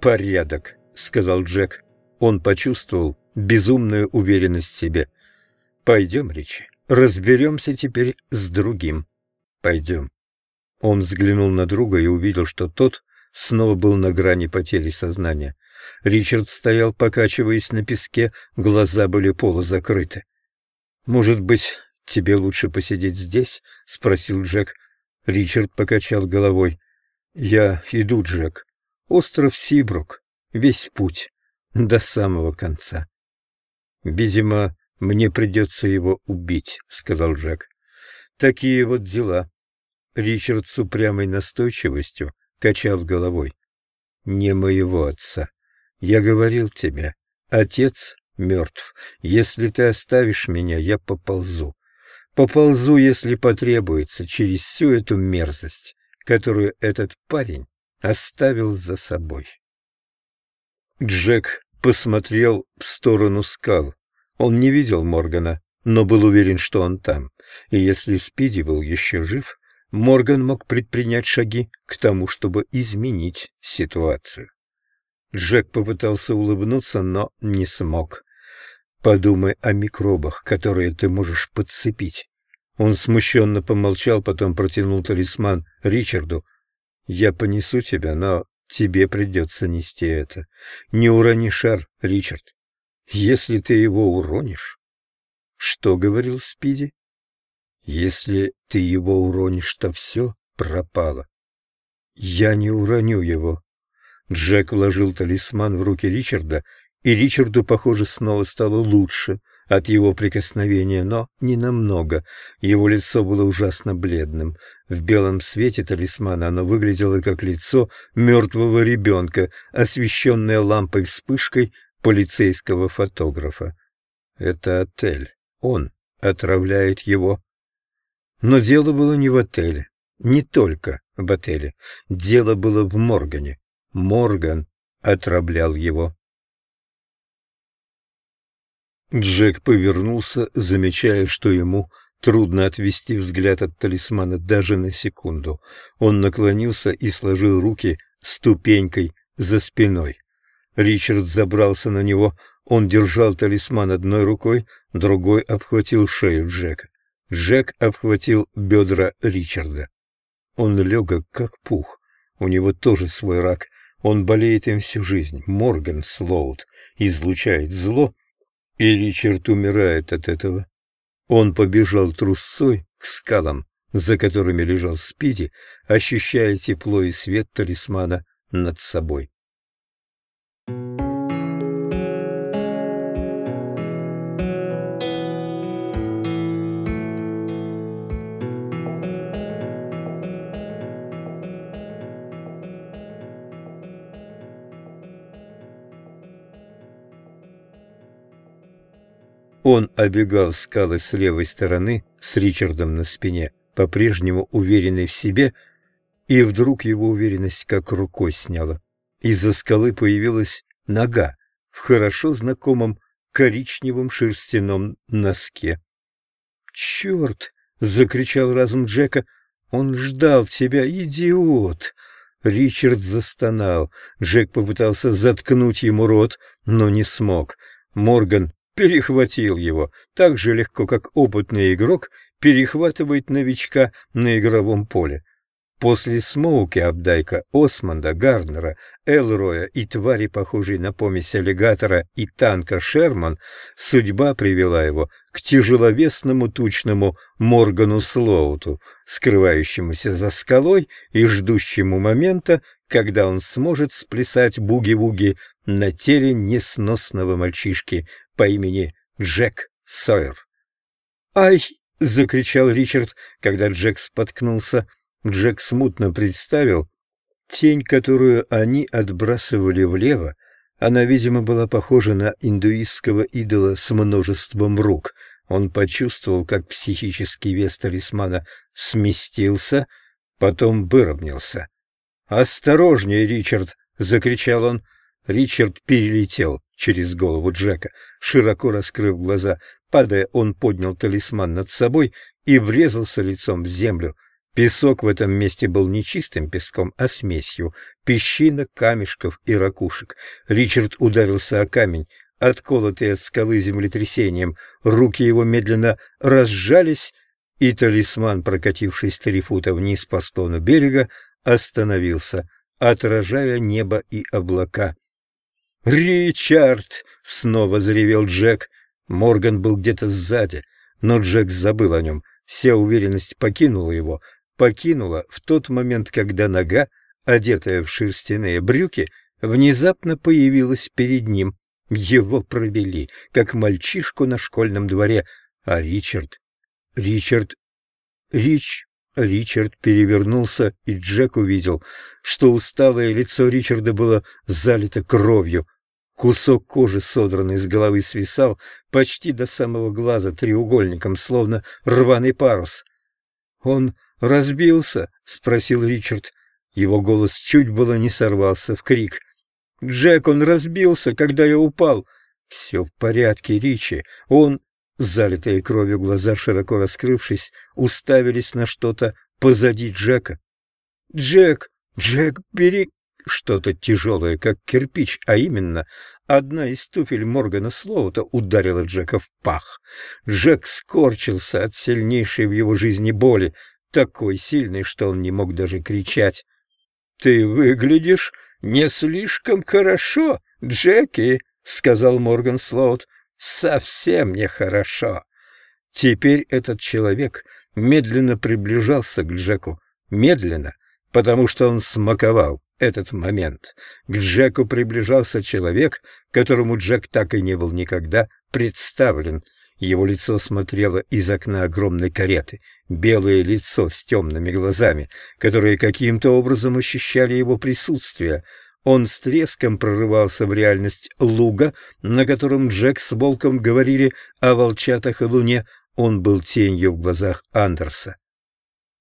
«Порядок», — сказал Джек. Он почувствовал безумную уверенность в себе. «Пойдем, Ричи, разберемся теперь с другим. Пойдем». Он взглянул на друга и увидел, что тот снова был на грани потери сознания. Ричард стоял, покачиваясь на песке, глаза были полузакрыты. «Может быть, тебе лучше посидеть здесь?» — спросил Джек. Ричард покачал головой. «Я иду, Джек. Остров Сибрук. Весь путь. До самого конца». «Видимо, мне придется его убить», — сказал Джек. «Такие вот дела». Ричард с упрямой настойчивостью качал головой. «Не моего отца. Я говорил тебе, отец мертв. Если ты оставишь меня, я поползу. Поползу, если потребуется, через всю эту мерзость, которую этот парень оставил за собой. Джек посмотрел в сторону скал. Он не видел Моргана, но был уверен, что он там. И если Спиди был еще жив, Морган мог предпринять шаги к тому, чтобы изменить ситуацию. Джек попытался улыбнуться, но не смог. Подумай о микробах, которые ты можешь подцепить. Он смущенно помолчал, потом протянул талисман Ричарду. «Я понесу тебя, но тебе придется нести это. Не урони шар, Ричард. Если ты его уронишь...» «Что говорил Спиди?» «Если ты его уронишь, то все пропало». «Я не уроню его». Джек вложил талисман в руки Ричарда и Ричарду, похоже, снова стало лучше от его прикосновения, но не намного. Его лицо было ужасно бледным. В белом свете талисмана оно выглядело как лицо мертвого ребенка, освещенное лампой вспышкой полицейского фотографа. Это отель. Он отравляет его. Но дело было не в отеле. Не только в отеле. Дело было в Моргане. Морган отравлял его. Джек повернулся, замечая, что ему трудно отвести взгляд от талисмана даже на секунду. Он наклонился и сложил руки ступенькой за спиной. Ричард забрался на него. Он держал талисман одной рукой, другой обхватил шею Джека. Джек обхватил бедра Ричарда. Он легок, как пух. У него тоже свой рак. Он болеет им всю жизнь. Морган Слоут излучает зло, и Ричард умирает от этого. Он побежал трусцой к скалам, за которыми лежал Спиди, ощущая тепло и свет талисмана над собой. Он обегал скалы с левой стороны с Ричардом на спине, по-прежнему уверенный в себе, и вдруг его уверенность как рукой сняла. Из-за скалы появилась нога в хорошо знакомом коричневом шерстяном носке. «Черт!» — закричал разум Джека. «Он ждал тебя, идиот!» Ричард застонал. Джек попытался заткнуть ему рот, но не смог. Морган перехватил его так же легко, как опытный игрок перехватывает новичка на игровом поле. После Смоуки Абдайка, Османда, Гарднера, Элроя и твари, похожей на помесь аллигатора и танка Шерман, судьба привела его к тяжеловесному тучному Моргану Слоуту, скрывающемуся за скалой и ждущему момента, когда он сможет сплясать буги-вуги на теле несносного мальчишки по имени Джек Сойер. «Ай!» — закричал Ричард, когда Джек споткнулся. Джек смутно представил тень, которую они отбрасывали влево. Она, видимо, была похожа на индуистского идола с множеством рук. Он почувствовал, как психический вес талисмана сместился, потом выровнялся. «Осторожнее, Ричард!» — закричал он. Ричард перелетел через голову Джека, широко раскрыв глаза. Падая, он поднял талисман над собой и врезался лицом в землю. Песок в этом месте был не чистым песком, а смесью песчинок, камешков и ракушек. Ричард ударился о камень, отколотый от скалы землетрясением. Руки его медленно разжались, и талисман, прокатившись три фута вниз по склону берега, остановился, отражая небо и облака. «Ричард!» — снова заревел Джек. Морган был где-то сзади, но Джек забыл о нем. Вся уверенность покинула его, покинула в тот момент, когда нога, одетая в шерстяные брюки, внезапно появилась перед ним. Его провели, как мальчишку на школьном дворе, а Ричард... Ричард... Рич... Ричард перевернулся, и Джек увидел, что усталое лицо Ричарда было залито кровью. Кусок кожи, содранный с головы, свисал почти до самого глаза треугольником, словно рваный парус. «Он разбился?» — спросил Ричард. Его голос чуть было не сорвался в крик. «Джек, он разбился, когда я упал!» «Все в порядке, Ричи. Он...» Залитые кровью глаза, широко раскрывшись, уставились на что-то позади Джека. «Джек! Джек, бери...» Что-то тяжелое, как кирпич, а именно одна из туфель Моргана Слоута ударила Джека в пах. Джек скорчился от сильнейшей в его жизни боли, такой сильной, что он не мог даже кричать. «Ты выглядишь не слишком хорошо, Джеки», — сказал Морган Слоут. «Совсем нехорошо». Теперь этот человек медленно приближался к Джеку. Медленно, потому что он смаковал этот момент. К Джеку приближался человек, которому Джек так и не был никогда представлен. Его лицо смотрело из окна огромной кареты, белое лицо с темными глазами, которые каким-то образом ощущали его присутствие. Он с треском прорывался в реальность луга, на котором Джек с Волком говорили о волчатах и луне. Он был тенью в глазах Андерса.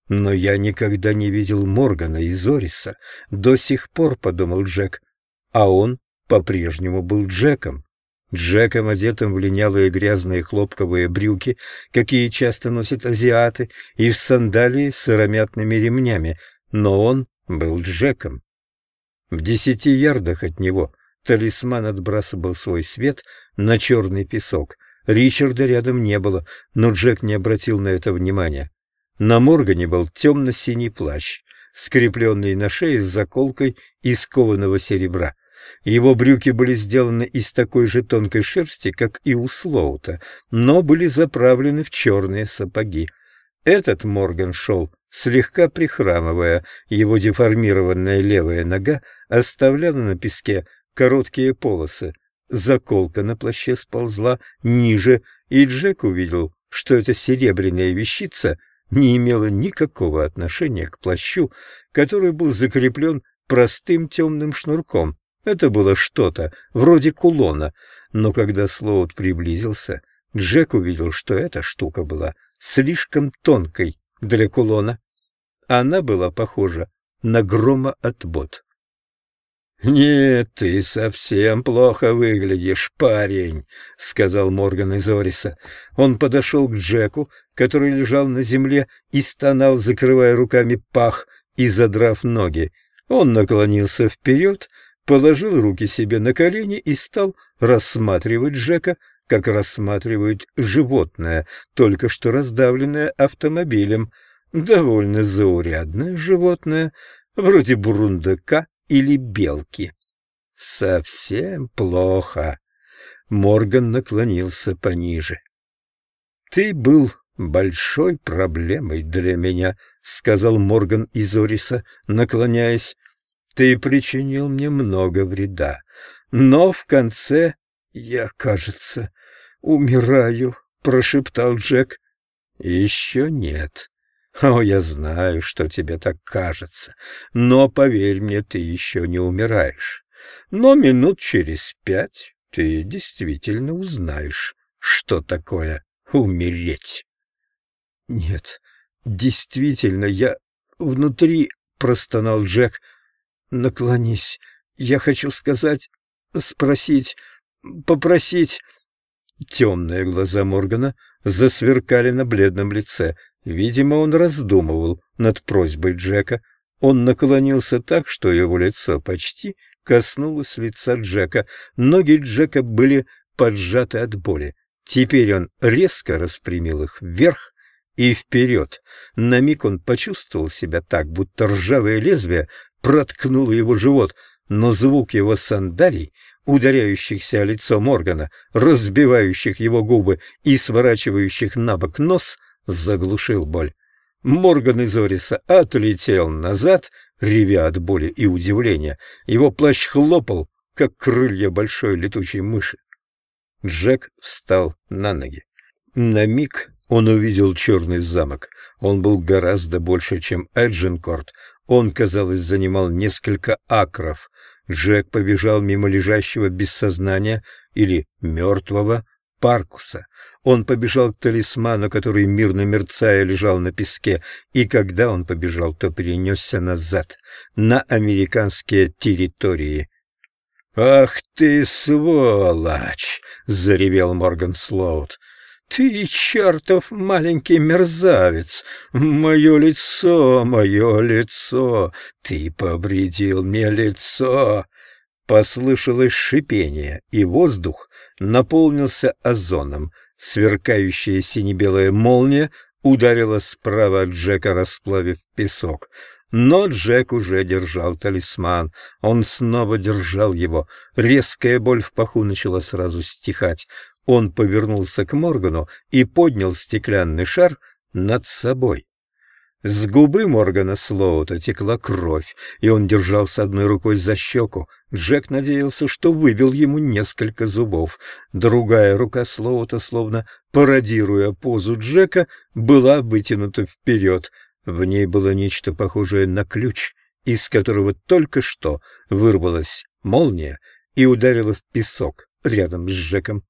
Но я никогда не видел Моргана и Зориса. До сих пор, — подумал Джек, — а он по-прежнему был Джеком. Джеком, одетым в линялые грязные хлопковые брюки, какие часто носят азиаты, и в сандалии с сыромятными ремнями, но он был Джеком. В десяти ярдах от него талисман отбрасывал свой свет на черный песок. Ричарда рядом не было, но Джек не обратил на это внимания. На Моргане был темно-синий плащ, скрепленный на шее с заколкой из кованого серебра. Его брюки были сделаны из такой же тонкой шерсти, как и у Слоута, но были заправлены в черные сапоги. Этот Морган шел, слегка прихрамывая, его деформированная левая нога оставляла на песке короткие полосы. Заколка на плаще сползла ниже, и Джек увидел, что эта серебряная вещица не имела никакого отношения к плащу, который был закреплен простым темным шнурком. Это было что-то вроде кулона, но когда Слоут приблизился, Джек увидел, что эта штука была слишком тонкой для кулона. Она была похожа на громоотбот. «Нет, ты совсем плохо выглядишь, парень», — сказал Морган из Ориса. Он подошел к Джеку, который лежал на земле и стонал, закрывая руками пах и задрав ноги. Он наклонился вперед, положил руки себе на колени и стал рассматривать Джека, как рассматривают животное, только что раздавленное автомобилем. Довольно заурядное животное, вроде бурундака или белки. Совсем плохо. Морган наклонился пониже. Ты был большой проблемой для меня, сказал Морган из Ориса, наклоняясь. Ты причинил мне много вреда, но в конце я, кажется, умираю, прошептал Джек. Еще нет. О, я знаю, что тебе так кажется, но, поверь мне, ты еще не умираешь. Но минут через пять ты действительно узнаешь, что такое умереть. Нет, действительно, я внутри, простонал Джек. Наклонись, я хочу сказать, спросить, попросить. Темные глаза Моргана засверкали на бледном лице. Видимо, он раздумывал над просьбой Джека. Он наклонился так, что его лицо почти коснулось лица Джека. Ноги Джека были поджаты от боли. Теперь он резко распрямил их вверх и вперед. На миг он почувствовал себя так, будто ржавое лезвие проткнуло его живот, но звук его сандалий, ударяющихся о лицо Моргана, разбивающих его губы и сворачивающих на бок нос, заглушил боль. Морган из Ориса отлетел назад, ревя от боли и удивления. Его плащ хлопал, как крылья большой летучей мыши. Джек встал на ноги. На миг он увидел черный замок. Он был гораздо больше, чем Эджинкорт. Он, казалось, занимал несколько акров. Джек побежал мимо лежащего без сознания или мертвого Паркуса. Он побежал к талисману, который мирно мерцая лежал на песке, и когда он побежал, то перенесся назад, на американские территории. «Ах ты, сволочь!» — заревел Морган Слоут. «Ты чертов маленький мерзавец! Мое лицо, мое лицо! Ты побредил мне лицо!» Послышалось шипение, и воздух наполнился озоном. Сверкающая сине-белая молния ударила справа от Джека, расплавив песок. Но Джек уже держал талисман. Он снова держал его. Резкая боль в паху начала сразу стихать. Он повернулся к Моргану и поднял стеклянный шар над собой. С губы Моргана Слоута текла кровь, и он держался одной рукой за щеку. Джек надеялся, что выбил ему несколько зубов. Другая рука Слоута, словно пародируя позу Джека, была вытянута вперед — в ней было нечто похожее на ключ, из которого только что вырвалась молния и ударила в песок рядом с Джеком.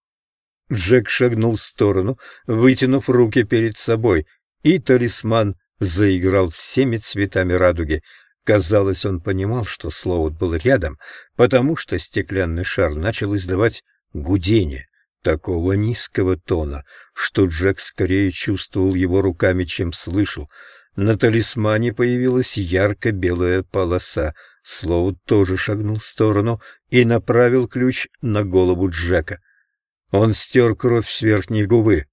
Джек шагнул в сторону, вытянув руки перед собой, и талисман заиграл всеми цветами радуги. Казалось, он понимал, что Слоут был рядом, потому что стеклянный шар начал издавать гудение такого низкого тона, что Джек скорее чувствовал его руками, чем слышал — на талисмане появилась ярко-белая полоса. Слоу тоже шагнул в сторону и направил ключ на голову Джека. Он стер кровь с верхней губы.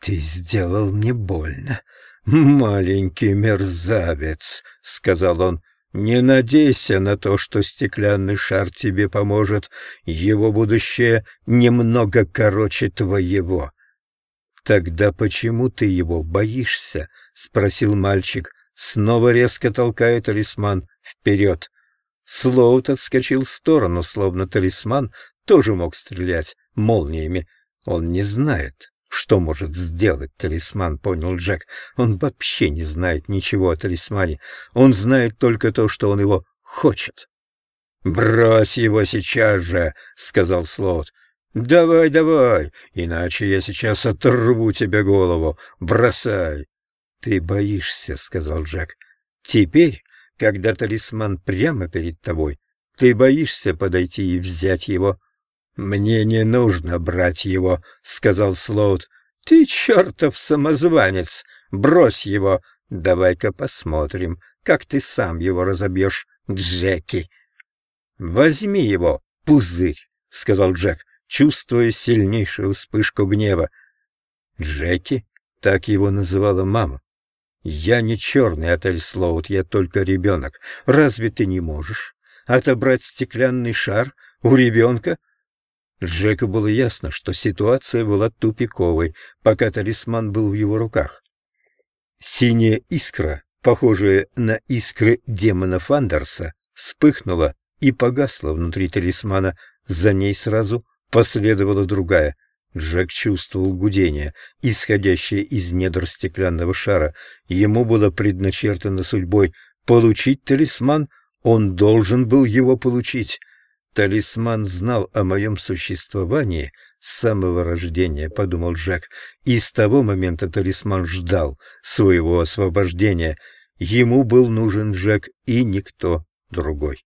«Ты сделал мне больно, маленький мерзавец», — сказал он. «Не надейся на то, что стеклянный шар тебе поможет. Его будущее немного короче твоего». «Тогда почему ты его боишься?» — спросил мальчик, снова резко толкая талисман вперед. Слоут отскочил в сторону, словно талисман тоже мог стрелять молниями. Он не знает, что может сделать талисман, понял Джек. Он вообще не знает ничего о талисмане. Он знает только то, что он его хочет. «Брось его сейчас же!» — сказал Слоут. «Давай, давай, иначе я сейчас оторву тебе голову. Бросай!» «Ты боишься», — сказал Джек. «Теперь, когда талисман прямо перед тобой, ты боишься подойти и взять его». «Мне не нужно брать его», — сказал Слоут. «Ты чертов самозванец! Брось его! Давай-ка посмотрим, как ты сам его разобьешь, Джеки!» «Возьми его, пузырь!» — сказал Джек чувствуя сильнейшую вспышку гнева. Джеки, так его называла мама. Я не черный отель Слоут, я только ребенок. Разве ты не можешь отобрать стеклянный шар у ребенка? Джеку было ясно, что ситуация была тупиковой, пока талисман был в его руках. Синяя искра, похожая на искры демона Фандерса, вспыхнула и погасла внутри талисмана. За ней сразу Последовала другая. Джек чувствовал гудение, исходящее из недр стеклянного шара. Ему было предначертано судьбой получить талисман, он должен был его получить. Талисман знал о моем существовании с самого рождения, подумал Джек, и с того момента талисман ждал своего освобождения. Ему был нужен Джек и никто другой.